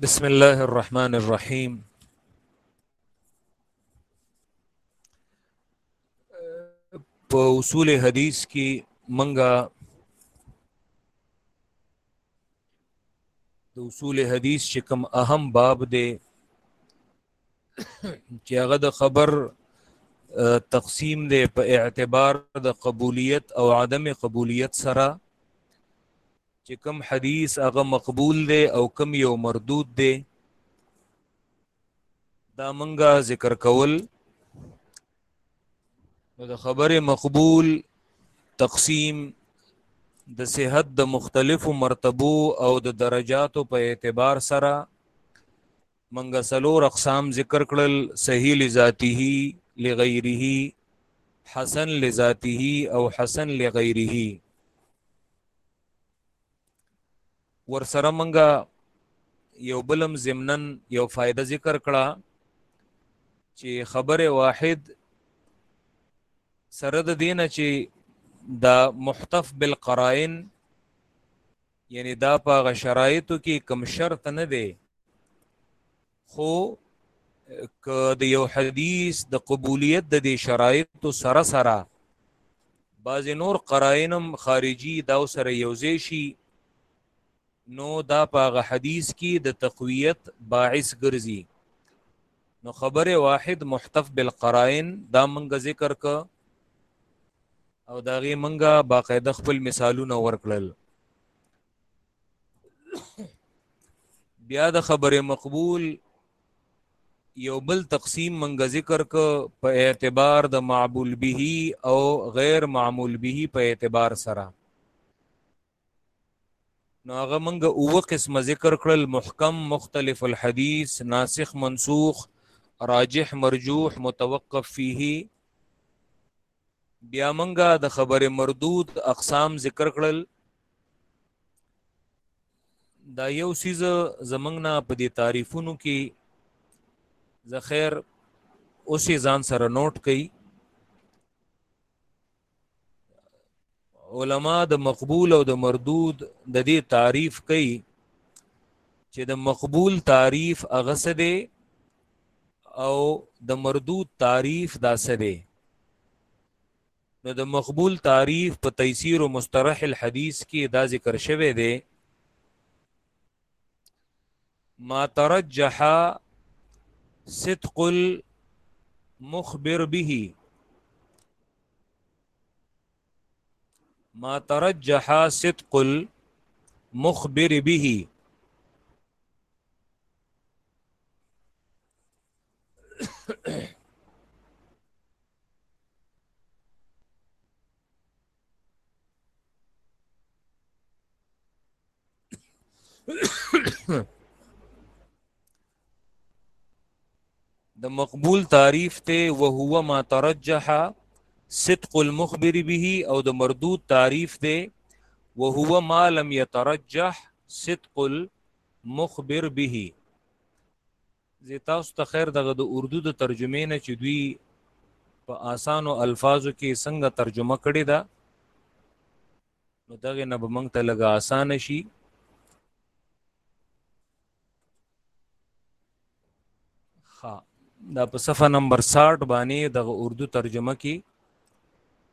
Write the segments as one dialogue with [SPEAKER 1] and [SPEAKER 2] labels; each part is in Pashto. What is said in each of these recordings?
[SPEAKER 1] بسم الله الرحمن الرحيم په اصول حدیث کې منګه د اصول حدیث چې کوم اهم باب دی چې هغه د خبر تقسیم دی په اعتبار د قبولیت او عدم قبولیت سره چې کوم حدیث هغه مقبول دی او کوم یو مردود دی دا منګه ذکر کول نو د خبره مقبول تقسیم د صحت د مختلفو مرتبو او د درجاتو په اعتبار سره منګه سلور اقسام ذکر کړل صحیح لذاته لغیره حسن لذاته او حسن لغیره ورسره مونږه یو بلم زمنن یو فائدہ ذکر کړه چې خبر واحد سره د دینه چې دا محتف بالقرائن یعنی دا په غشرایتو کې کم شرط نه دی خو که د یو حدیث د قبولیت د دې شرایطو سره سره بعضې نور قراینم خارجي دا سره یوځای شي نو دا په هغه حدیث کې د تقویت باعث ګرځي نو خبره واحد محتف بالقرائن دا منګه ذکر ک او دا غي منګه باقاعده خپل مثالونه ورکړل بیا د خبره مقبول یو بل تقسیم منګه ذکر ک په اعتبار د معبول به او غیر معمول به په اعتبار سره نو هغه منګه او قسم ذکر کړل محکم مختلف الحديث ناسخ منسوخ راجح مرجوح متوقف فيه بیا منګه د خبره مردود اقسام ذکر کړل دا یو سیز زمنګ نه په دې تعریفونو کې زخیر اوسې ځان سره نوٹ کړي علما د مقبول او د مردود د دې تعریف کوي چې د مقبول تعریف هغه څه دی او د مردود تعریف دا څه دی نو د مقبول تعریف په تیسیر او مسترح الحدیث کې دا ذکر شوی دی ما ترجح صدق المخبر به ما ترجح صدق المخبر به د مقبول تعریف ته وهو ما ترجح صدق المخبر به او د مردود تعریف ته وهو ما لم يترجح صدق مخبر به زه تاسو ته خیر دغه د اردو د ترجمې نه چې دوی په آسانو الفاظو کې څنګه ترجمه کړې ده نو دغه نه به موږ ته لږه آسان شي ها دا په صفه نمبر 60 باندې دغه اردو ترجمه کې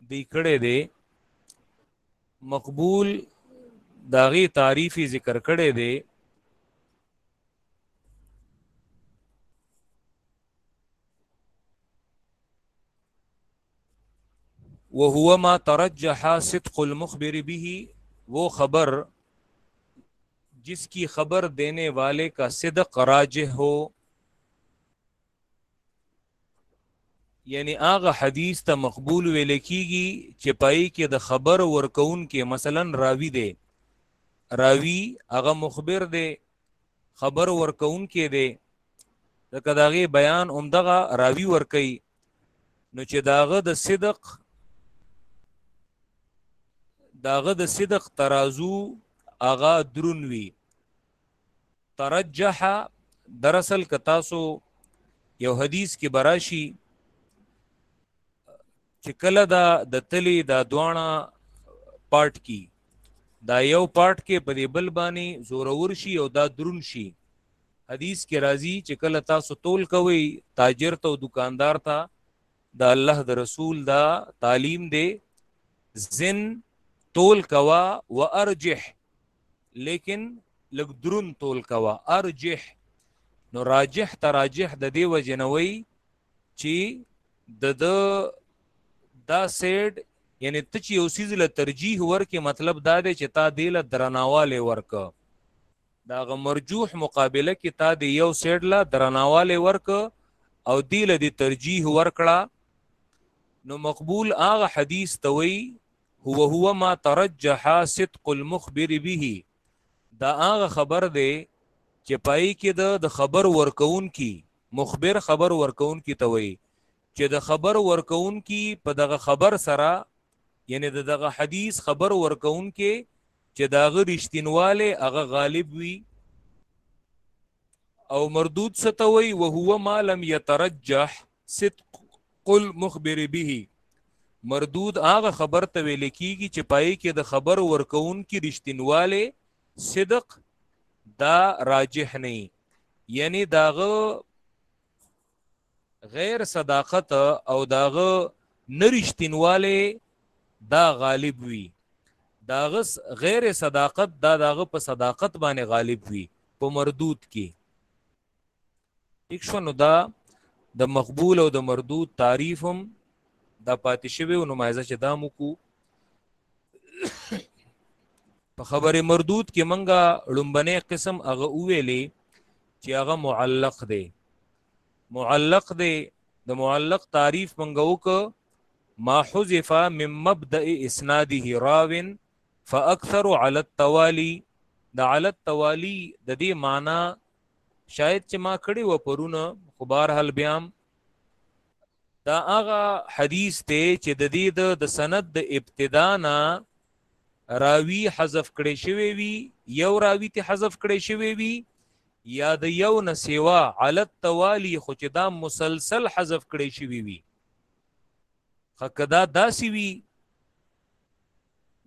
[SPEAKER 1] دی کړې ده مقبول داغی تعریفی ذکر کڑے دے وہ ما ترجح صدق المخبر بھی وہ خبر جس کی خبر دینے والے کا صدق راج ہو یعنی هغه حدیث ته مقبول ویل کیږي چې پای کې د خبر ورکون کې مثلا راوی دی راوی هغه مخبر دی خبر ورکون کې دی لکه داغه بیان اومدغه راوی ورکي نو چې داغه د صدق داغه د صدق ترازو هغه درون وی ترجح دراصل ک تاسو یو حدیث کې براشي چې کله دا د تلی دا دوانه پارت کی دا یو پارت کې په دې بل باندې زورور شي او دا درون شي حدیث کې راځي چې کله تاسو تول کوي تاجر ته او دکاندار ته دا الله د رسول دا تعلیم دی زن تول کوا وارجح لیکن لګ درون تول کوا ارجح نو راجح تراجح د دی وجنوي چې د دا سیډ یعنی ته چې یو سیز له ترجیح ورکې مطلب دا دی چې تا دی له درناواله ورک دا غ مرجوح مقابله کې تا دی یو سیډ له درناواله ورک او دی له دی ترجیح ورکړه نو مقبول هغه حدیث توي هو هو ما ترجح صدق المخبر به دا هغه خبر دی چې پای کې د د خبر ورکون کی مخبر خبر ورکون کی ته وای چې د خبر ورکون کی په دغه خبر سره یعنی د دغه حدیث خبر ورکون کې چې داغه رښتینواله هغه غالب وي او مردود ستوي او هو ما لم يترجح صدق المخبر به مردود هغه خبر ته ویل کیږي چې پای کې د خبر ورکون کې رښتینواله صدق دا راجح نه یعنی داغه غیر صداقت او داغه نرشتینواله دا غالب وی داغه غیر صداقت دا داغه په صداقت باندې غالب وی په مردود کې ټیک شو نو دا د مقبول او د مردود تعریف هم دا پاتې شوی او نمایزه چې دا موکو په خبره مردود کې منګه لومبنه قسم هغه ویلې چې هغه معلق دی معلق دی د معلق تعریف منګه وک ما حذف من مبدا اسناده راو فاكثر على التوالي د على التوالي د دې معنی شاید چې ما کړی و پرونه خو بهر حال بیا دا هغه حدیث ته چې د دې د سند د ابتدا نه راوی حذف کړي شوی وي یو راوی ته حذف کړي شوی وي یا د یو نه سیوا علت توالی خو چې دا مسلسل حذف کړي شوی وي خکدا داسي وي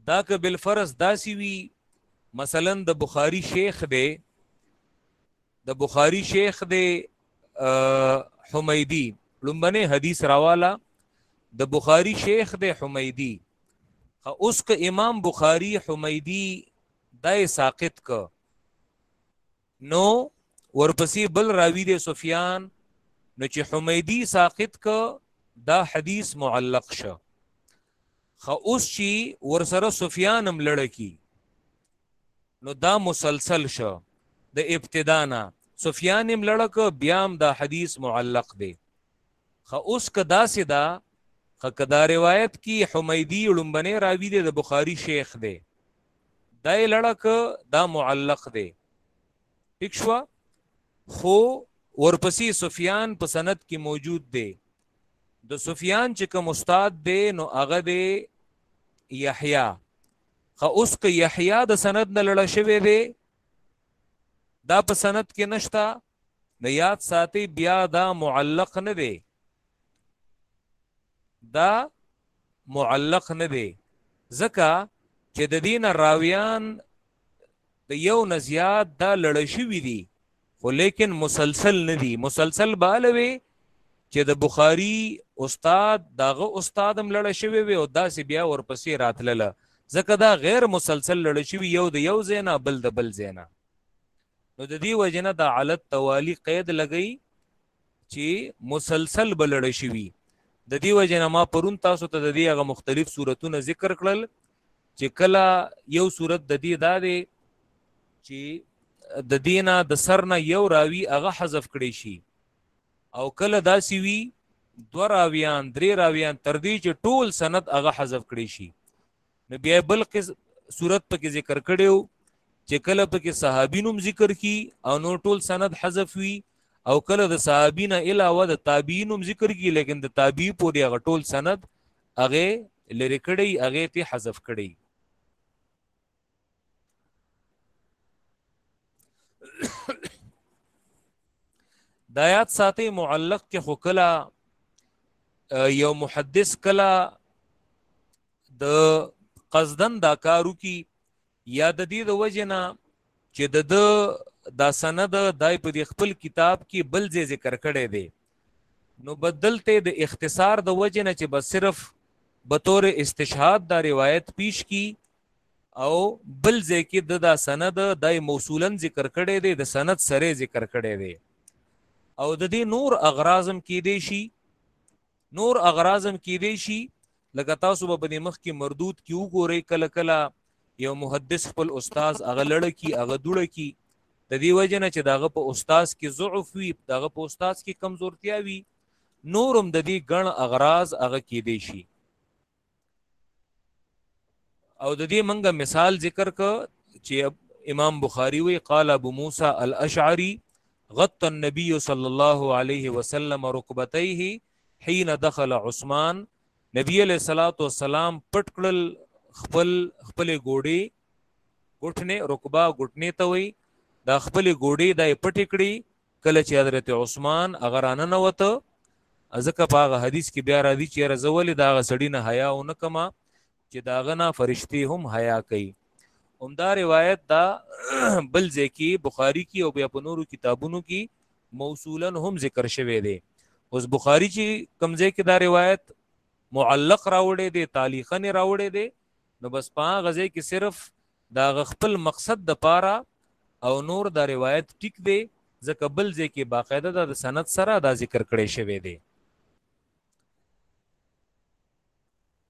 [SPEAKER 1] دا که بالفرض داسې وي مثلا د بخاری شیخ دی د بخاری شیخ دی حمیدی لومبنه حدیث راواله د بخاری شیخ دی حمیدی اوس که امام بخاری حمیدی دای ساقط ک نو ورپسې بل راوی دی سفیان نو چې حمیدی ساقط ک دا حدیث معلق شه خو اوس چې ورسره سفیان هم لړ کی نو دا مسلسل شه د ابتدا نه سفیان هم لړ ک بیا هم دا حدیث معلق دی خو اوس کدا سدا خو کدا روایت کی حمیدی لومبنه راوی دی د بخاری شیخ دی دا یې لړه که دا معلق دی ټیک شو خو ورپسې سفیان په سند کې موجود دی د سفیان چې کوم استاد دی نو هغه دی یحیی خو اوس که یحیی د سند نه لړه شوی دی دا په سند کې نشتا د یاد ساتي بیا دا معلق نه دی دا معلق نه دی ځکه چې د دین راویان د یو نزیات دا لړ شوی دی خو لیکن مسلسل نه دی مسلسل بالوي چې د بخاری استاد داغه استاد هم لړ شوی وي او داسې بیا ورپسې راتلله ځکه دا غیر مسلسل لړ شوی یو د یو زینا بل د بل زینا نو د دې وجنه د علت توالی قید لګی چې مسلسل بلړ شي وي د دې وجنه ما پرون تاسو ته د دې هغه مختلف صورتونه ذکر کړل چې کله یو صورت د دې دا دی چې د دینه د سر نه یو راوی هغه حذف کړي شي او کله داسي وي دو راویان درې راویان تر دې چې ټول سند هغه حذف کړي شي نو بیا بل صورت پکې ذکر کړیو چې کله پکې صحابینوم ذکر کی او نو ټول سند حذف وی او کله د صحابین علاوه د تابعینوم ذکر کی لیکن د تابعی پورې هغه ټول سند هغه لری کړی هغه ته حذف کړی دایات ساتي معلق کې خو کلا یو محدث کلا د قصدن دا کارو کی یا د دې د وجنه چې د د دا سند دای په دې خپل کتاب کې بل ځای ذکر کړی دی نو بدلته د اختصار د وجنه چې بس صرف به تور استشهاد دا روایت پیش کی او بل ځای کې د دا سند دای موصولا ذکر کړی دی د سند سره ذکر کړی دی او د دې نور اغرازم کې دی شي نور اغراض هم کیدی شي لکه تاسو به بنې مخ کې مردود کې وګورئ کله کله یو محدث خپل استاد هغه لړ کی هغه دوړه کی د دې وجه نه چې داغه په استاد کې ضعف وي داغه په استاد کې کمزورتیا وي نورم د دې ګڼ اغراض هغه کې دی شي او د دې منګه مثال ذکر ک چې امام بخاری وی قال ابو موسی الاشعری غط النبي صلى الله عليه وسلم ركبتيه حين دخل عثمان نبی علیہ الصلوۃ والسلام پټ کړل خپل خپل ګوډي ګټنه رکبا ګټنه ته وی دا خپل ګوډي د پټ کړی کله چې حضرت عثمان هغه رانه نوته ځکه په هغه حدیث کې بیا راځي چې یاره زه ولې د هغه سړي نه حیا ونه کما چې د هغه نه فرشتې هم حیا کوي همدا روایت دا بل ځای کې بخاري کې او بیا په نورو کتابونو کې موصولا هم ذکر شوی دی اوس بخاري چې کمزې کې دا روایت معلق راوړی دی تعلیقا راوړی دی نو بس په غزه کې صرف د هغه خپل مقصد د پاره او نور دا روایت ټیک دی ځکه بل ځای کې باقاعده دا د سند سره دا ذکر کړی شوی دی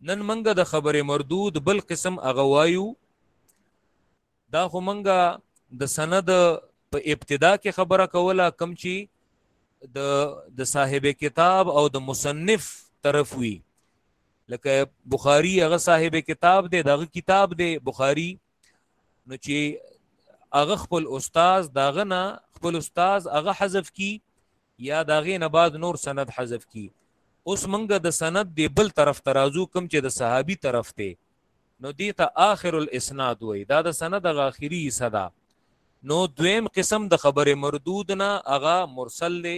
[SPEAKER 1] نن منګه د خبرې مردود بل قسم هغه وایو دا خو منګه د سند په ابتدا کې خبره کوله کم چی د د صاحب کتاب او د مصنف طرف وی لکه بخاری هغه صاحب کتاب دی دغه کتاب دی بخاری نو چې هغه خپل استاد داغه نه خپل استاد هغه حذف کی یا داغه نه بعد نور سند حذف کی اوس منګه د سند دی بل طرف ترازو کم چې د صحابي طرف ته نو دی ته آخر الاسناد وای دا د سند غ اخیری صدا نو دویم قسم د خبره مردود نه هغه مرسل دی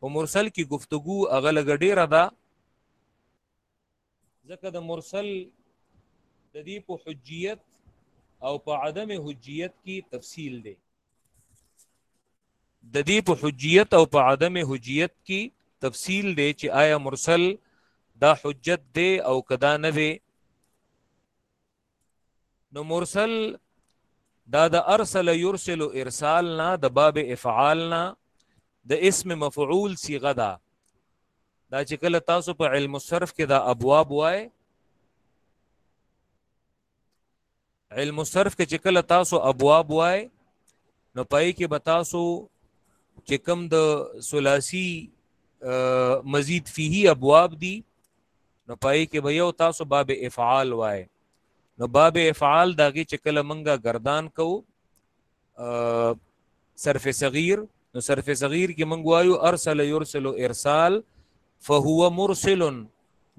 [SPEAKER 1] او مرسل کی گفتگو هغه لګ ډیره ده ځکه د مرسل د دې په حجیت او په عدم حجیت کې تفصیل دی د دې په حجیت او په عدم حجیت کې تفصیل دی چې آیا مرسل دا حجت دی او کدا نه دی نو مرسل دا د ارسل يرسل ارسال نه د باب افعال نه د اسم مفعول صيغه ده دا چې کله تاسو په علم الصرف کې دا ابواب وای علم الصرف کې چې کله تاسو ابواب وای نو پای کې به تاسو چې کم د ثلاثي مزید فيه ابواب دي نو پای کې به یو تاسو باب افعال وای نو باب افعال داږي چې کله منګه گردان کو صرف صغیر نو صرف صغیر کې منګ وایو ارسل يرسل ارسال فهو مرسل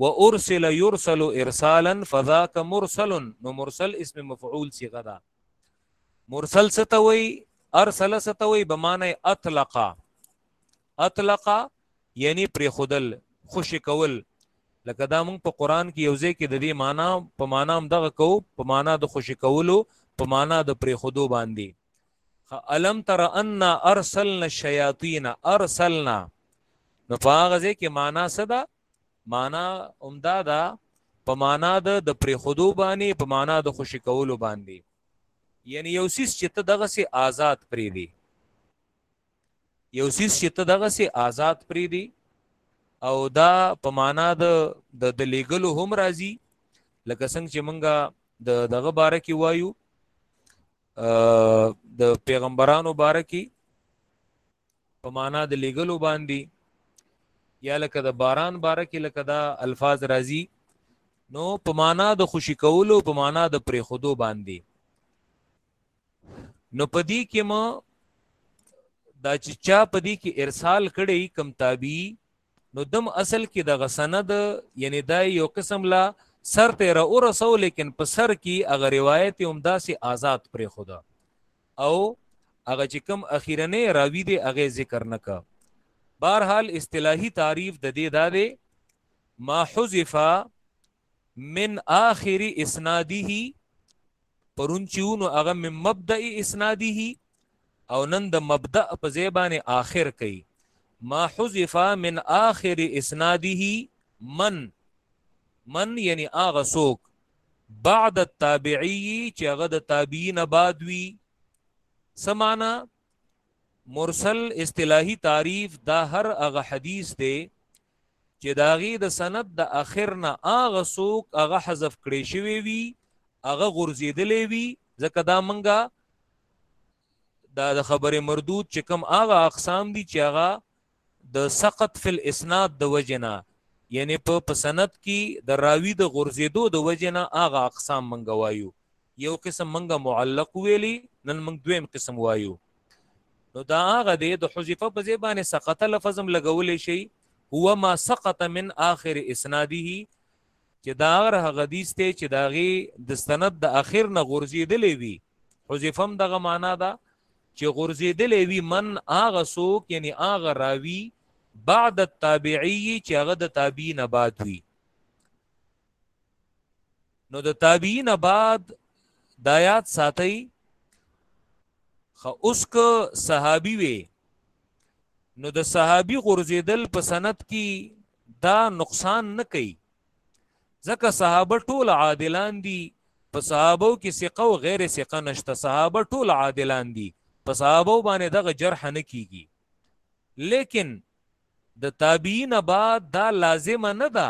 [SPEAKER 1] وارسل يرسل ارسالا فذاك مرسل نو مرسل اسم مفعول صيغه ده مرسل ستوي ارسل ستوي بمعنى اطلق اطلق یعنی پریخودل خوشی کول لکه دا موږ په قران کې یو ځای کې د دې معنی په معنی هم دغه کو په معنی د خوشی کولو په معنی د پریخودو باندې الم تر ان ارسلنا الشیاطین ارسلنا نو په هغه ځای کې معنی څه ده معنی عمدا ده په معنی د د پریخودو باندې په معنی د خوشی کولو باندې یعنی یو سیس چې ته دغه سي آزاد پری دی یو سیس چې ته دغه سي آزاد پری دی او دا په معنا د د لیګلو هم راځي لکه څنګه چې مونږه د دغه باره کې وایو د پیغمبرانو باره کې په معنا د لیګلو باندې یا لکه د باران باره کې لکه دا الفاظ راځي نو په معنا د خوشی کولو په معنا د پرې خودو باندې نو پدی کې مو دا چې چا پدی کې ارسال کړي کم تابعی نو دم اصل کې د غسند یعنی دا یو قسم لا سر ته را ورسو لیکن په سر کې هغه روایت هم داسې آزاد پر خدا او هغه چې کم اخیرنه راوی دی هغه ذکر نکا بهرحال اصطلاحي تعریف د دې دا دی ما حذف من آخر اسناده پرون چې ونو هغه من مبدا اسناده او نن د مبدا په ځای باندې آخر کوي ما حذف من آخر اسناده من من یعنی هغه څوک بعد التابعی چې هغه د تابعین بعد وی سمانا مرسل اصطلاحي تعریف دا هر هغه حدیث دی چې د هغې د سند د اخر نه هغه څوک هغه حذف کړی شوی وي هغه غورځېدلی وي ځکه دا منګه دا د خبره مردود چې کوم هغه اقسام دي چې هغه د سقط فل اسناد د وجنه یعنی په پسند کې د راوی د غرزیدو د وجنه هغه اقسام منګوایو یو قسم منګه معلق ویلی نن منګ دویم قسم وایو نو دا هغه دی د حذف په ځای باندې سقط لفظ هم لګول شي هو ما سقط من آخر اسناده چې دا هغه حدیث ته چې دا غي د سند د اخر نه غورځیدلې وي حذف هم دغه معنا ده چې غورځیدلې وي من هغه سوک یعنی هغه راوی بعد التابعی چې هغه د تابعین بعد وي نو د تابعین بعد د آیات ساتي خو اوس که صحابي وي نو د صحابي غورځیدل په سند کې دا نقصان نه کوي ځکه صحابه ټول عادلان دي په صحابو کې ثقه او غیر ثقه نشته صحابه ټول عادلان دي په صحابو باندې دغه جرح نه کیږي لیکن د تابعین بعد دا لازم نه ده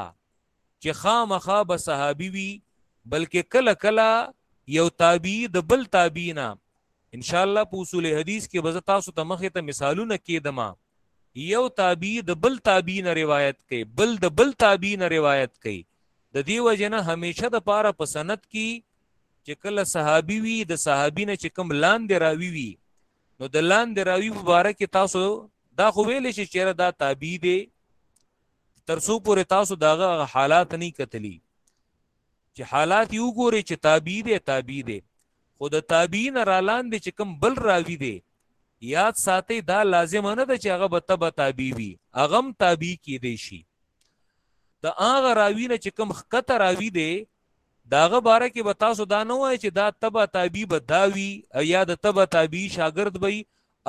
[SPEAKER 1] چې خامخا به صحابي وي بلکې کله کله یو تابعی د بل تابعینا ان شاء الله په اصول حدیث کې به تاسو ته مخه ته مثالونه کېدما یو تابعی د بل تابعی نه روایت کوي بل د بل تابعی نه روایت کوي د دې وجنه همیشه د پاره په سند کې چې کله صحابي وي د صحابي نه چې کم لاندې راوي وي نو د لاندې راوي مبارک تاسو دا خو ویل شي چې دا تابعی دی تر څو پورې تاسو داغه حالات نه کتلی چې حالات یو ګوري چې تابع دي تابع دي خو د تابعین را لاندې چې کم بل راوي دي یاد ساتي دا لازم نه ده چې هغه به تبع تابع وي اغم تابع کې دي شي د هغه راوی نه چې کم خکته راوی دی داغه باره کې به تاسو دا نه وای چې دا تبع تابع به داوی یا د تبع تابع شاګرد به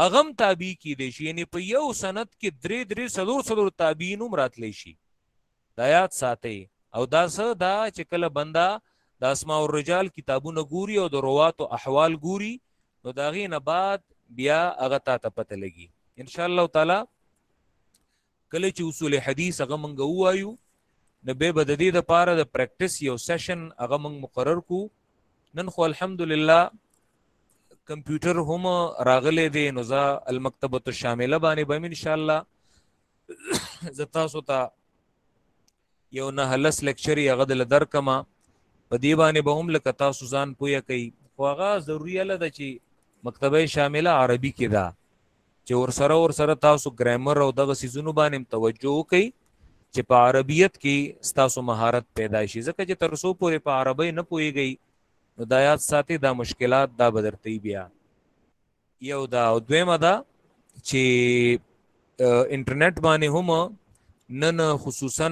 [SPEAKER 1] هغه هم تابع کیدی شي یعنی په یو سند کې درې درې څلور څلور تابعین هم راتلی شي دا یاد ساتئ او دا څه دا چې کله بنده د اسماء الرجال کتابونه ګوري او د روات او احوال ګوري نو دا غي نه بعد بیا هغه تا ته پته لګي ان شاء الله تعالی کله چې اصول حدیث هغه مونږ ووایو نو به به د دې لپاره د پریکټیس یو سیشن هغه مونږ مقرر کو نن خو الحمدلله کمپیوټر هم راغلی دی نو زه المکتبه الشامله باندې به ان شاء الله زه تاسو ته یو نه هلس لیکچر یې هغه دله درکم په دې باندې به هم لکه تاسو ځان پوهه کوي خو هغه ضروري اله ده چې مکتبه شامله عربي کې ده چې ور سره ور سره تاسو ګرامر او دغه سيزونو باندې توجه وکړئ چې په عربیت کې تاسو مهارت پیدا شي ځکه چې تر څو پورې په عربی نه پويږئ نو دایات ساتي دا مشکلات دا بدرتي بیا یو دا او دویمه دا چې انټرنیټ باندې هم نن خصوصا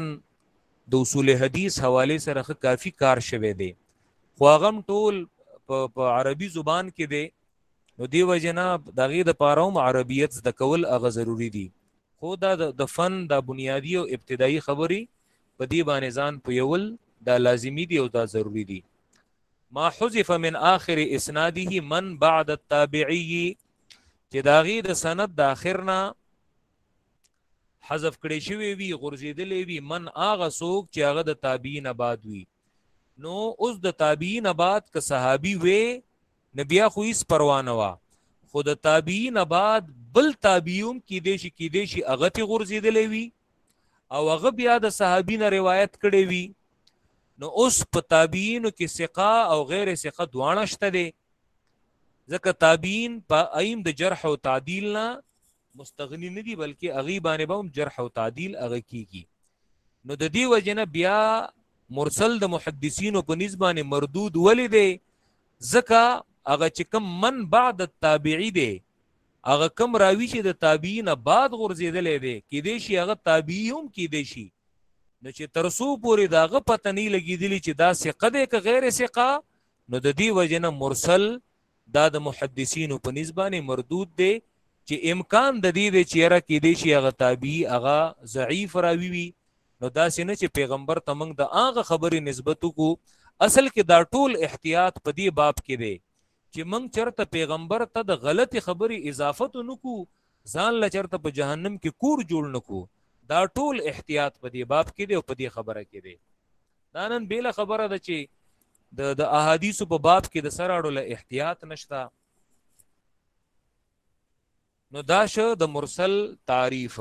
[SPEAKER 1] د اصول حدیث حواله سره کافی کار شوه دی خو هغه ټول په عربي زبان کې دی نو دی وجنه دغه د پاره هم عربیت د کول هغه ضروری دی خو دا د فن د بنیادی او ابتدایي خبري په دی باندې ځان پویول دا لازمی دی او دا ضروری دی ما حذف من آخر اسناده من بعد التابعي چې داغي د سند د اخرنا حذف کړي شوی وي غرزیدلې وي من اغه سوق چې هغه د تابعین بعد وي نو اوس د تابعین بعد که صحابي وي نبیا خو هیڅ پروا نه وا خود تابعین بعد بل تابعیوم کې دې شي کې دې شي هغه ته غرزیدلې وي او هغه بیا د صحابي نه روایت کړی وي نو اوس په تابعینو کې ثقه او غیر ثقه دواړه شته دي ځکه تابعین په ایم د جرح او تعدیل نه مستغنی نه دي بلکې اغي باندې به هم جرح او تعدیل اغه کیږي نو د دې وجنه بیا مرسل د محدثینو په نسبانه مردود ولې دی ځکه هغه چې کوم من بعد التابعی دی هغه کوم راوی چې د تابعی نه بعد غورځېدلی دی کېدای شي هغه تابعی هم کېدای شي نو چې تر څو پورې د هغه پته نه لګېدلی چې دا ثقه دی که غیر ثقه نو د دې وجې نه مرسل دا د محدثینو په نسبانې مردود دی چې امکان د دې دی چې یاره کېدای شي هغه تابعی هغه ضعیف راوی وي نو داسې نه چې پیغمبر ته موږ د هغه خبرې نسبت وکړو اصل کې دا ټول احتیاط په دې باب کې دی چه موږ چرته پیغمبر ته د غلطی خبری اضافت نکو ځان له چرته په جهنم کې کور جوړ نکو دا ټول احتیاط په دې باب کې دی او په دې خبره کې دی دا نن بیل خبره ده چې د د احادیث په باب کې د سراړو له احتیاط نشتا نو دا شو د مرسل تعریف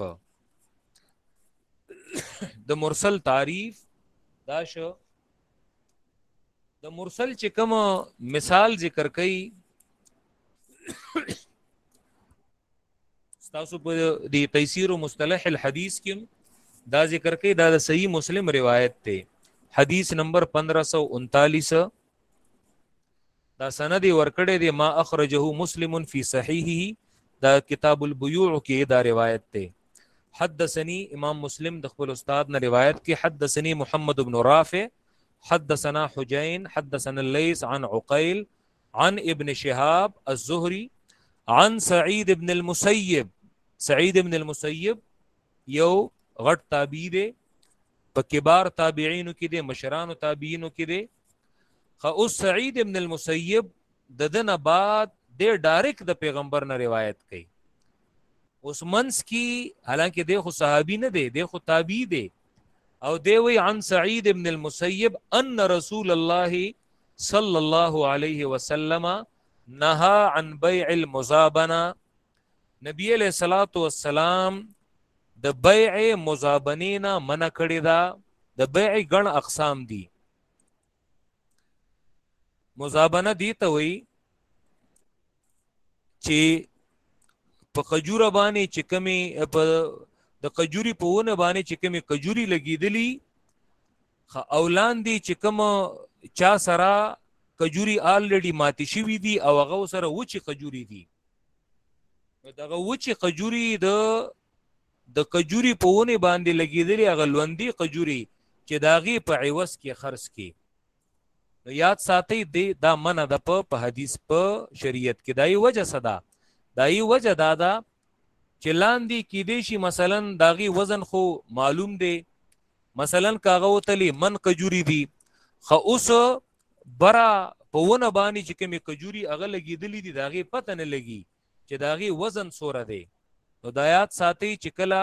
[SPEAKER 1] د مرسل تعریف دا شو د مرسل چې کوم مثال ذکر کړي تاسو په دې تفسیر او مصطلح الحديث کې دا ذکر کوي دا د صحیح مسلم روایت ته حدیث نمبر 1539 دا سند ورکړی دی ما اخرجه مسلم فی صحیحه دا کتاب البیوع کې دا روایت ته حدثني امام مسلم د خپل استاد نه روایت کې حدثني محمد بن رافع حدثنا حجين حدثنا الليث عن عقيل عن ابن شهاب الزهري عن سعيد بن المسيب سعيد بن المسيب یو غټ تابعی دی په کبار تابعینو کې دی مشرانو تابعینو کې دی خو اوس سعید ابن المسیب د دنه بعد د ډایرک د پیغمبر نه روایت کوي اوس منس کی حالانکه د خو صحابي نه دی د خو تابعی دی او دی وی عن سعید ابن المسیب ان رسول الله صلی الله علیه وسلم نهى عن بيع المزابنه نبی علیہ الصلوۃ والسلام د بیع مزابنینا منع کړی دا د بیع غن اقسام دي مزابنه دی ته وی چې په قجوره باندې چې کمی په د قجوري په ونه باندې چې کمی قجوري لګیدلی خ اولان دي چې کوم چا سره قجوري آلریډي ماتي شوی دي او هغه سره وچی قجوري دي دغه وچی قجوري د د قجوري په ونه باندې لګیدلی هغه لوندي قجوري چې داغي په عوض کې خرڅ کی نو یاد ساتي دی دا منه د په په حدیث په شریعت کې دای وجه صدا دای وجه دا دا چې لاندې کې دی شي مثلا داغي وزن خو معلوم دی مثلا کاغه وتلی من قجوري دی خو اوس برا په ونه باندې چې کومې کجوري هغه لګېدلې دي د هغې پته نه لګي چې د هغې وزن څوره دی نو دا یاد ساتئ چې کله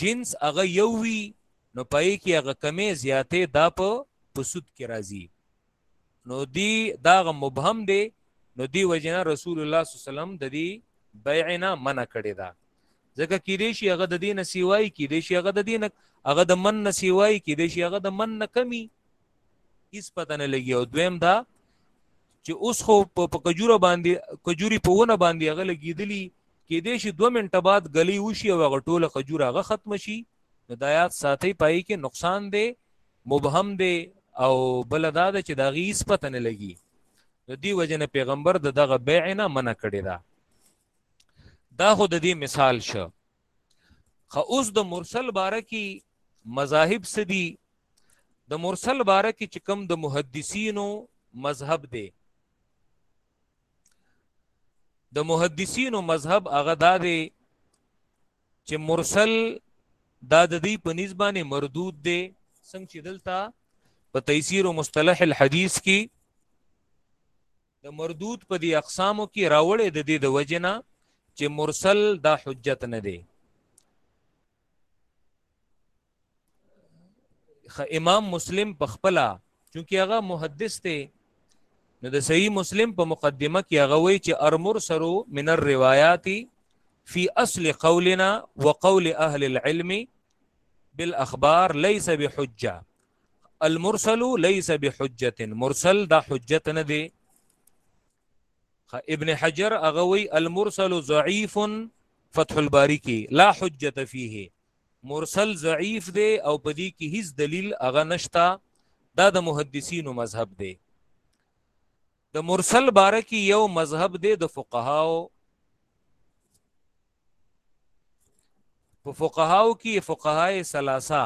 [SPEAKER 1] جنس هغه یو وي نو پای کې هغه کمې زیاتې دا په پسود کې راځي نو دی دا غ مبهم دی نو دی وجنه رسول الله صلی الله علیه وسلم د دې بیعنا منع کړی دا ځکه کې دی شي هغه د دین سیوای کې دی شي هغه د دین هغه د من نه سیوای کې دی شي هغه د من نه کمی هیڅ پته نه لګي او دویم دا چې اوس خو په کجوره باندې کجوري په ونه باندې هغه لګیدلی کې دې شي 2 منټه بعد غلي وشي او هغه ټوله کجوره هغه ختم شي نو دا یاد ساتي پای کې نقصان دی مبهم دی او بل دا چې دا غي هیڅ پته نه لګي د دې وجنه پیغمبر د دغه بیع نه منع کړی دا دا خو د دې مثال شو خو اوس د مرسل باره کې مذاهب سدي د مرسل باره کې چې کوم د محدثینو مذهب دی د محدثینو مذهب هغه دا دی چې مرسل دا د دې په نسبانه مردود دی څنګه چې دلته په تفسیر او مصطلح الحديث کې د مردود په دې اقسامو کې راوړې د دې د وجنه چې مرسل دا حجت نه دی امام مسلم په خپل چونکی هغه محدث دی نو د صحیح مسلم په مقدمه کې هغه وی چې ارمر سرو من الروايات في اصل قولنا وقول اهل العلم بالاخبار ليس بحجه المرسل ليس بحجه مرسل دا حجت نه دی ابن حجر اغوي المرسل ضعيف فتح الباری کې لا حجت فيه مرسل ضعيف دی او پدی کې هیڅ دلیل اغه نشتا دا د محدثینو مذهب دی د مرسل باره کې یو مذهب دی د فقهاو په فقهاو کې فقهای ثلاثه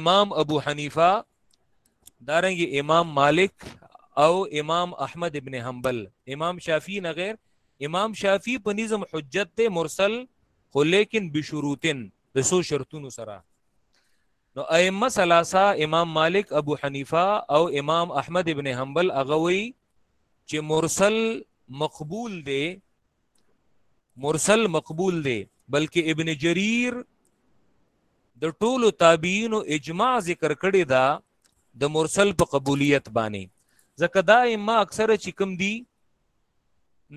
[SPEAKER 1] امام ابو حنیفه دارنګ امام مالک او امام احمد ابن حنبل امام شافعی نه غیر امام شافعی په نظم حجت ته مرسل خو لیکن بشروطن د سو شرطونو سره نو ائمه ثلاثه امام مالک ابو حنیفه او امام احمد ابن حنبل اغوي چې مرسل مقبول دی مرسل مقبول دی بلکې ابن جریر د ټولو تابعینو اجماع ذکر کړی دا د مرسل په قبولیت باندې ځکه دا ما اکثره چې کم دی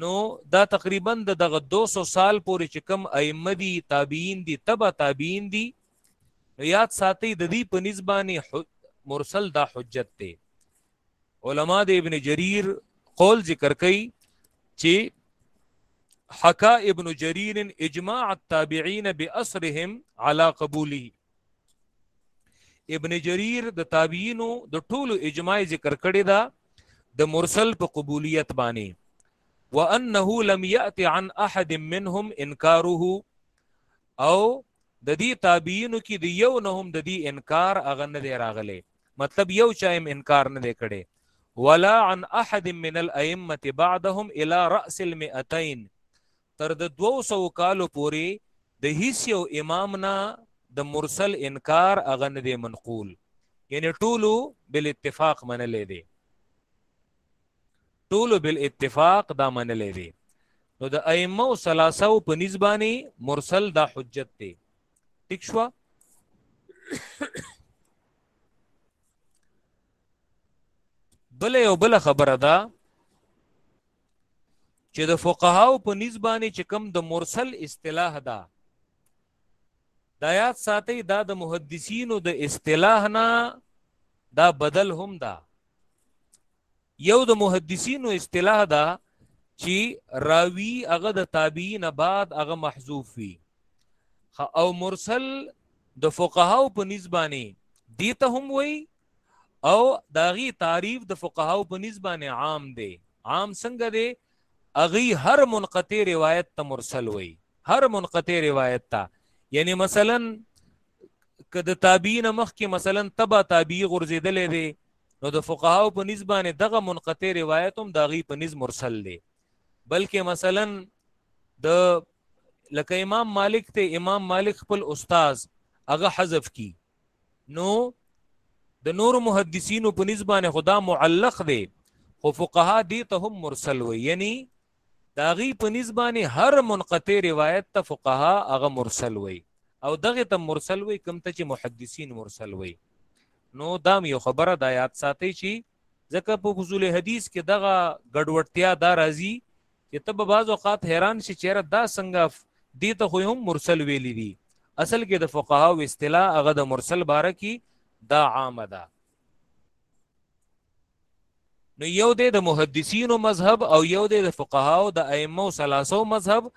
[SPEAKER 1] نو دا تقریبا د دغه 200 سال پورې چې کم ائمه دي تابعین دي تبع تابعین دي نو یاد ساتي د دې په نسبانه مرسل دا حجت دی علما د ابن جرير قول ذکر کوي چې حكا ابن جرير اجماع التابعين بأسرهم على قبوله ابن جرير د تابعینو د ټولو اجماع ذکر کړی دا د مرسل په قبولیت باندې وانه لم ياتي عن احد منهم انکاره او د دې تابعینو کې د یو نه هم د دې انکار هغه نه دی راغلی مطلب یو چا هم انکار نه دی کړی ولا عن احد من الائمه بعدهم الى راس المئتين تر د 200 کالو پورې د هیڅ یو امام نه د مرسل انکار هغه نه دی منقول یعنی ټولو بل اتفاق منلې دی ټولو بالاتفاق دا منلې دي نو د ائمه او ثلاثه په نسبانی مرسل دا حجت دی ټیک شو بل یو بل خبره ده چې د فقهاو په نسبانه چې کم د مرسل اصطلاح ده د آیات ساتي دا د محدثینو د اصطلاح نه دا بدل هم ده یو د محدثینو اصطلاح ده چې راوی هغه د تابعین بعد هغه محذوف وي او مرسل د فقهاو په نسبانه دي ته هم وي او داغي تعریف د فقهاو په نسبانه عام دی عام څنګه دی اغي هر منقطع روایت ته مرسل وي هر منقطع روایت ته یعنی مثلا که د تابعین مخکې مثلا تبع تابعی غورځېدلې دی نو د فقهاو په نسبانه دغه منقطع روایت هم داغي په نسب مرسل دی بلکې مثلا د لکه امام مالک ته امام مالک خپل استاد هغه حذف کی نو د نور محدثینو په نسبانه خدا معلق دی خو فقها دې ته هم مرسل وي یعنی د هغوی په نسبت باندې هر منقطع روایت ته فقها هغه مرسل وایي او دغه ته مرسل وایي کوم ته چې محدثین مرسل وایي نو دا یو خبره د یاد ساتي چې ځکه په غزول حدیث کې دغه ګډوډتیا دا راځي چې ته به بعض اوقات حیران شې چیرې دا څنګه دې ته خو هم مرسل ویلي دي اصل کې د فقهاو اصطلاح هغه د مرسل باره کې دا عامه ده نو یو دی د محدثینو مذهب او یو دی د فقهاو د ائمه او ثلاثه مذهب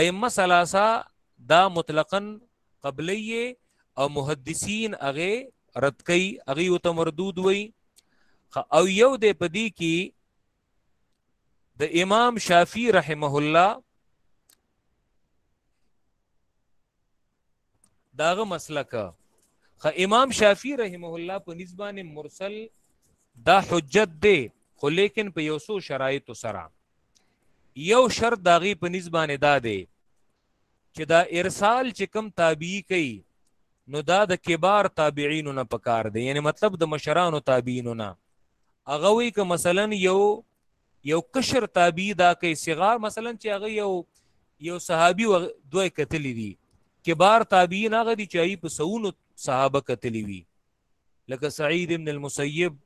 [SPEAKER 1] ائمه ثلاثه دا مطلقاً قبلیه او محدثین هغه رد کوي هغه او ته مردود وي او یو دی په دې کې د امام شافعي رحمه الله داغه مسلک خ امام شافعی رحمه الله په نسبانه مرسل دا حجت دی خو لیکن په یو څو شرایط سره یو شرط داغي په نسبانه دا دی چې دا ارسال چې کم تابعی کوي نو دا د کبار تابعین نه پکار دی یعنی مطلب د مشرانو تابعین نه هغه وی که مثلا یو یو کشر تابعی دا کوي صغار مثلا چې هغه یو یو صحابي و دوی کتلی دي کبار تابعین هغه دي چې ای په سونو صحابه کتلی وي لکه سعید ابن المسیب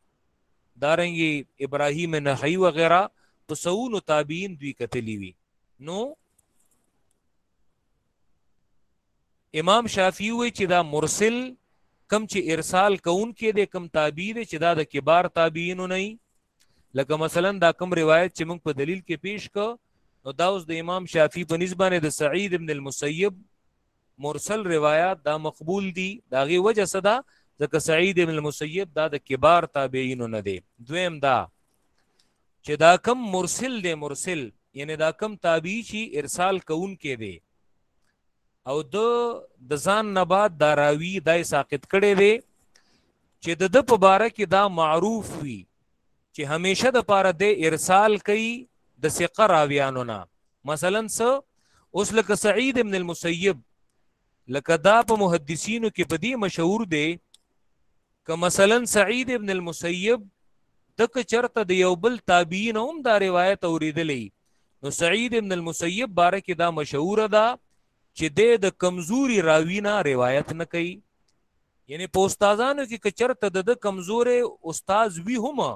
[SPEAKER 1] دارنګي ابراهیم نحی و غیره په سونو تابعین دوی کتلی وي نو امام شافعی وی چې دا مرسل کم چې ارسال کون کې د کم تابعی دی چې دا د کبار تابعین نه لکه مثلا دا کوم روایت چې موږ په دلیل کې پیش کو نو دا اوس د امام شافعي په نسبت د سعید ابن المسیب مرسل روایت دا مقبول دي دا غي وجه صدا ځکه سعید ابن المسیب دا د کبار تابعین نه دی دویم دا چې دا کم مرسل دی مرسل یعنی دا کم تابعی چې ارسال کون کې دی او د د ځان نه بعد دا راوی دای ساقط کړي دی چې د ده په باره کې دا معروف وي چې همیشه د پاره د ارسال کوي د ثقه راویانو نه مثلا څه اوس لکه سعید ابن المسیب لکه دا په محدثینو کې په دې مشهور دی که مثلا سعید ابن المسیب دک چرته د یو بل تابعین هم دا روایت اوریدلې نو سعید ابن المسیب باره کې دا مشهور ده چې د د کمزوري راوی نه روایت نه کوي یعنی په استادانو کې کچرته د د کمزورې استاد وی هم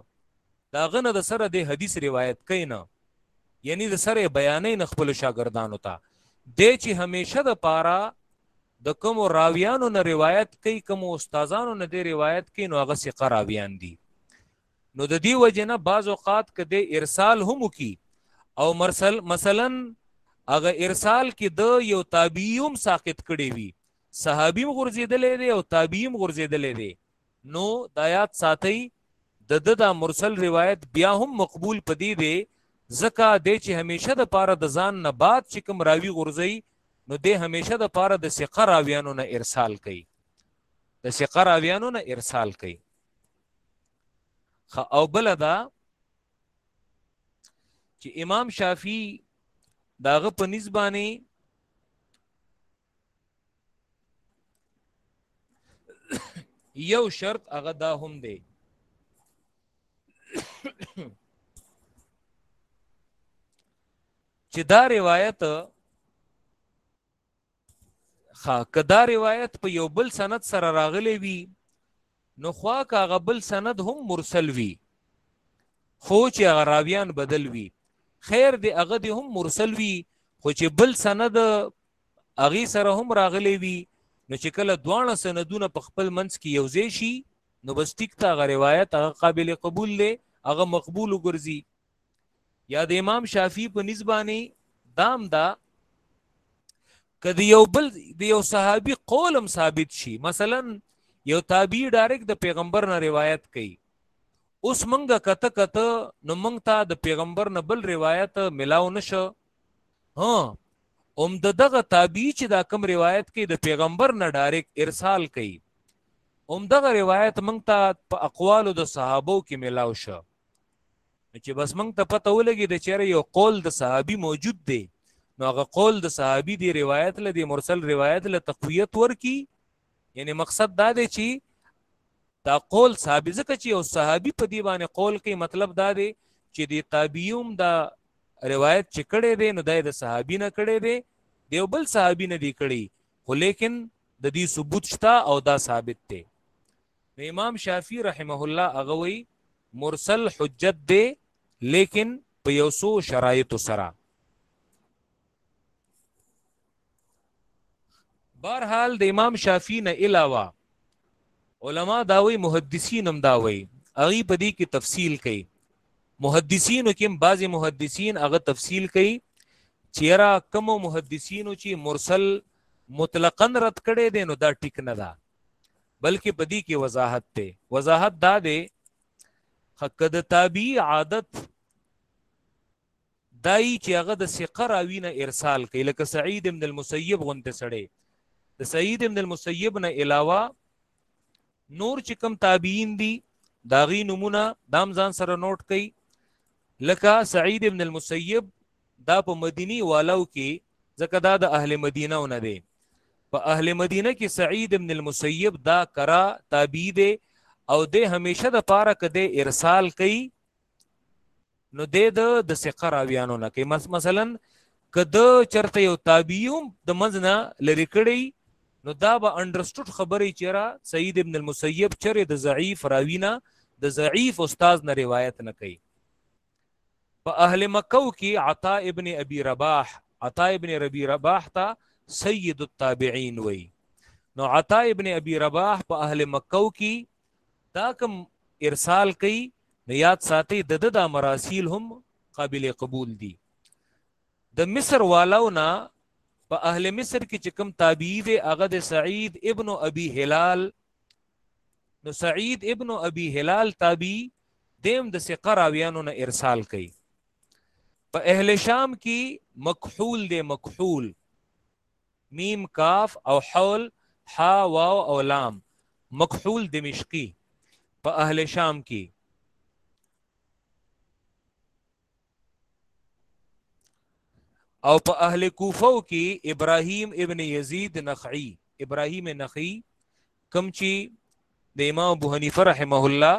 [SPEAKER 1] دا غنه د سره د حدیث روایت کینا یعنی د سره بیانې نه خپل شاګردانو ته د چې همیشه د پاره د کوم راویانو نه روایت کوي کوم استادانو نه د روایت کوي نو هغه ثقه راویان دي نو د دې وجه نه بعض اوقات که دی ارسال هم وکړي او مرسل مثلا هغه ارسال کې د یو تابعي هم ساقط کړی وي صحابي هم غورځېدلی دی او تابعي هم غورځېدلی دی نو دا یاد ساتئ د ده دا مرسل روایت بیا هم مقبول په دې دی ځکه دی چې همیشه د پاره د ځان نه بعد چې کوم راوي غورځوي نو دی همیشه د پاره د ثقه راویانو نه ارسال کوي د ثقه راویانو نه ارسال کوي او بل دا چې امام شافعي داغه په نسبانه یو شرط هغه دا هم دی چې دا روایت خا کدا روایت په یو بل سند سره راغلی وي نو خوا کاغه بل سند هم مرسل وي خو چې هغه راویان بدل وي خیر دی هغه دی هم مرسل وي خو چې بل سند هغه سره هم راغلی وي نو چې کله دواړه سندونه په خپل منځ کې یوځای شي نو بس ټیک تا غ روایت هغه قابل قبول دی هغه مقبول وګرځي یا د امام شافعی په نسبانه دام دا که د یو بل د یو صحابي قولم ثابت شي مثلا یو تابعی ډایرک د پیغمبر نه روایت کوي اوس منګه کته کته نو منګ ته د پیغمبر نه بل روایت ملاو نشو ها اوم د دغه تابعی چې دا کم روایت کوي د پیغمبر نه ډایرک ارسال کوي اوم دغه روایت منګ ته په اقوالو د صحابو کې ملاو شو چې بس موږ ته پته ولګي د چیرې یو قول د صحابي موجود دی نو هغه قول د صحابي دی روایت له دی مرسل روایت له تقویت ورکی یعنی مقصد دا دی چې دا قول صحابي ځکه چې یو صحابي په دی باندې قول کوي مطلب دا دی چې دی تابعیوم دا روایت چې کړي دی نو د صحابي نه کړي دی دیو بل صحابي نه دی کړي خو لیکن د دې ثبوت شته او دا ثابت دی نو امام شافعی رحمه الله هغه وی مرسل حجت دی لیکن په یو څو شرایطو سره بهرحال د امام شافعی نه علاوه علما دا وی محدثین هم دا وی هغه په دې کې تفصیل کوي محدثینو کې بعضی محدثین هغه تفصیل کوي چیرې کوم محدثینو چې مرسل مطلقاً رد کړي دي نو دا ټیک نه ده بلکې په دې کې وضاحت دی وضاحت دا دی حق د تابعی عادت دای چې هغه د ثقه راوی نه ارسال کوي لکه سعید ابن المسیب غونته سړی د سعید ابن المسیب نه علاوه نور چې کم تابعین دي داغي نمونه دام ځان سره نوٹ کړي لکه سعید ابن المسیب دا په مدینی والو کې ځکه دا د اهل مدینه نه دی په اهل مدینه کې سعید ابن المسیب دا کرا تابعی دی او د همیشه د پاره کده ارسال کوي نو د د ثقه راویانو نه کوي مثلا کده چرته یو تابعیوم د منځ نه لری کړی نو دا به انډرستوډ خبرې چیرې سعید ابن المسیب چرې د ضعیف راوینا د ضعیف استاد نه روایت نه کوي په اهل مکه کې عطا ابن ابي رباح عطا ابن ربي رباح ته سید التابعین وای نو عطا ابن ابي رباح په اهل مکه کې دا کوم ارسال کوي نو یاد ساتي د د مراسیل هم قابل قبول دي د مصر والاونا په اهل مصر کې چې کوم تابعی دی هغه د سعید ابن ابي هلال نو سعید ابن ابي هلال تابعي دیم د ثقه راویانو نه ارسال کوي په اهل شام کې مکحول دی مکحول میم کاف او حول حا واو او لام مکحول دمشقي په اهل شام کې او په اهل کوفه کې ابراهیم ابن یزید نخعی ابراهیم نخعی کم چې د امام ابو حنیفه رحمه الله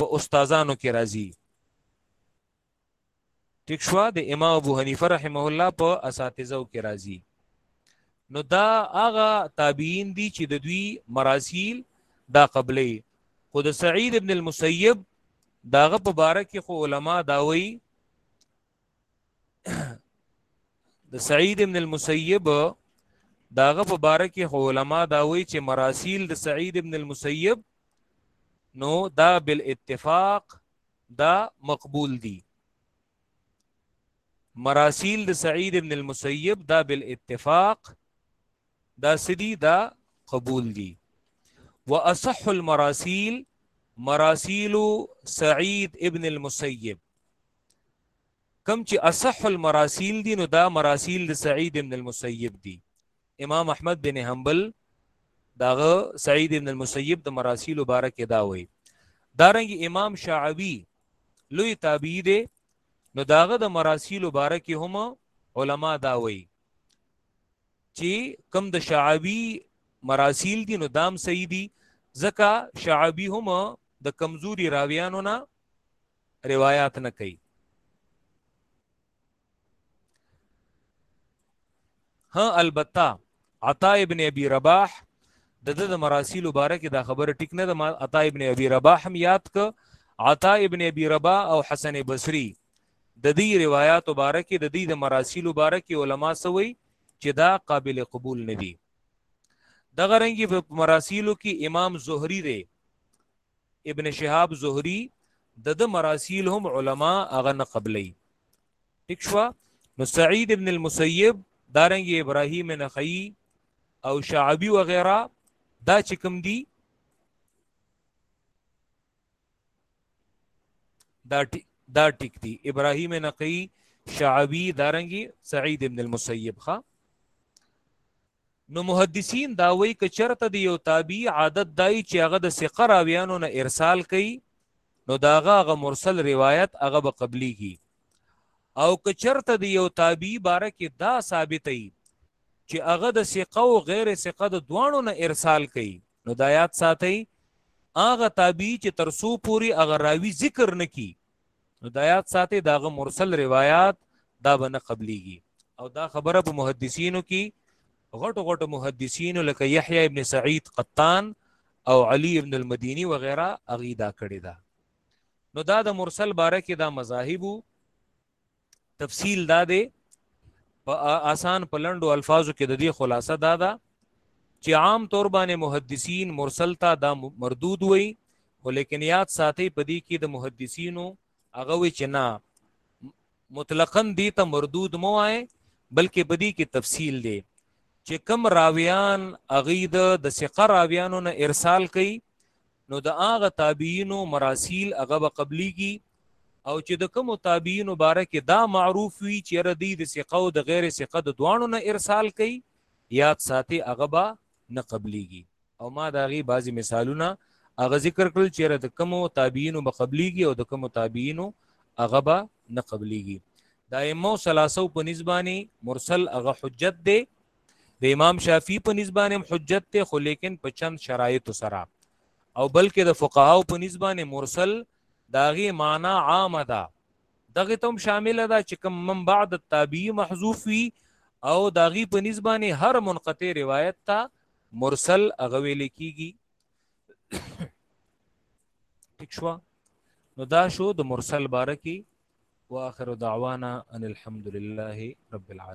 [SPEAKER 1] په استادانو کې راځي ټیک شو د امام ابو حنیفه رحمه الله په اساتذو کې راځي نو دا هغه تابعین دي چې د دوی مراسیل دا قبلې خو د سعید ابن المسیب داغه په باره کې خو علما دا وایي د سعید ابن المسیب داغه په باره کې خو علما دا وایي چې مراسیل د سعید ابن المسیب نو دا بل اتفاق دا مقبول دي مراسیل د سعید ابن المسیب دا بل اتفاق دا سدي دا قبول دي واصح المراسيل مراسيل سعيد ابن المسيب کم چې اصح المراسيل دي نو دا مراسيل د سعيد ابن المسيب دي امام احمد بن حنبل داغه سعيد ابن المسيب د مراسيل مبارک دا وي دارنګ امام شعبي لوی تابعی دی نو داغه د مراسیل مبارک هم علما دا وایي چې کم د شعبي مراسیل دي نو دام صحیح دي ځکه شعبي هم د کمزوري راویانو نه روایت نه کوي ها البته عطا ابن ابي رباح د د مراسیل مبارک دا خبره ټیک نه ده عطا ابن ابي رباح هم یاد ک عطا ابن ابي رباح او حسن بصري د دې روایتو باره کې د دې د مراسیلو باره کې علما څه وایي چې دا قابل قبول نه دي د غرنګي په مراسیلو کې امام زهري دی ابن شهاب زهري د د مراسیل هم علما هغه نه قبلي ټیک شو نو سعید ابن المسیب دارنګ ابراهیم نخعی او شعبی وغیرہ دا چې کوم دي دا دا ټیک دی ابراهیم نقی شعبی دارنګي سعید ابن المسیب ښا نو محدثین دا وی ک چرته دی یو تابع عادت دای چې هغه د ثقه راویانو نه ارسال کړي نو داغه هغه مرسل روایت هغه به قبليږي او که چرته د یو تابعی باره کې دا ثابت ای چې هغه د ثقه او غیر ثقه د دوانو نه ارسال کوي نو دا یاد ساتي هغه تابعی چې تر سو پوری هغه راوی ذکر نکي نو دا یاد ساتي داغه مرسل روایت دا به نه قبليږي او دا خبره په محدثینو کې غټو غټو محدثینو لکه یحیی ابن سعید قطان او علی ابن المدینی وغیرہ اغي دا کړی دا نو دا د مرسل باره کې دا مذاهب تفصیل دا دی په آسان پلندو الفاظو کې د دې خلاصه دا ده چې عام طور باندې محدثین مرسل ته دا مردود وي ولیکن یاد ساتي په دې کې د محدثینو هغه وی چې نه مطلقاً دې ته مردود مو آئے بلکې په دې کې تفصیل دی چې کم راویان اغید د ثقه راویانو نه ارسال کوي نو د هغه تابعینو مراسیل هغه به قبلیږي او چې د کوم تابعین مبارک دا معروف وي چې ردی د ثقه او د غیر ثقه د دوانو نه ارسال کوي یاد ساتي هغه به نه قبليږي او ما دا غي بعضي مثالونه هغه ذکر کړل چې د کوم تابعین به قبليږي او د کوم تابعین هغه به نه قبليږي دایمو سلاسو په نسبانه مرسل هغه حجت دی د امام شافعي په نسبانه هم حجت ته خو لیکن په چند شرایط سره او بلکې د فقهاو په نسبانه مرسل داغي معنا عامه ده دغه تم شامل ده چې کوم من بعد التابعی محذوف وي او داغي په نسبانه هر منقطع روایت ته مرسل هغه ویل کیږي ٹھیک شو نو دا شو د مرسل بارکی واخر دعوانا ان الحمد لله رب العالمين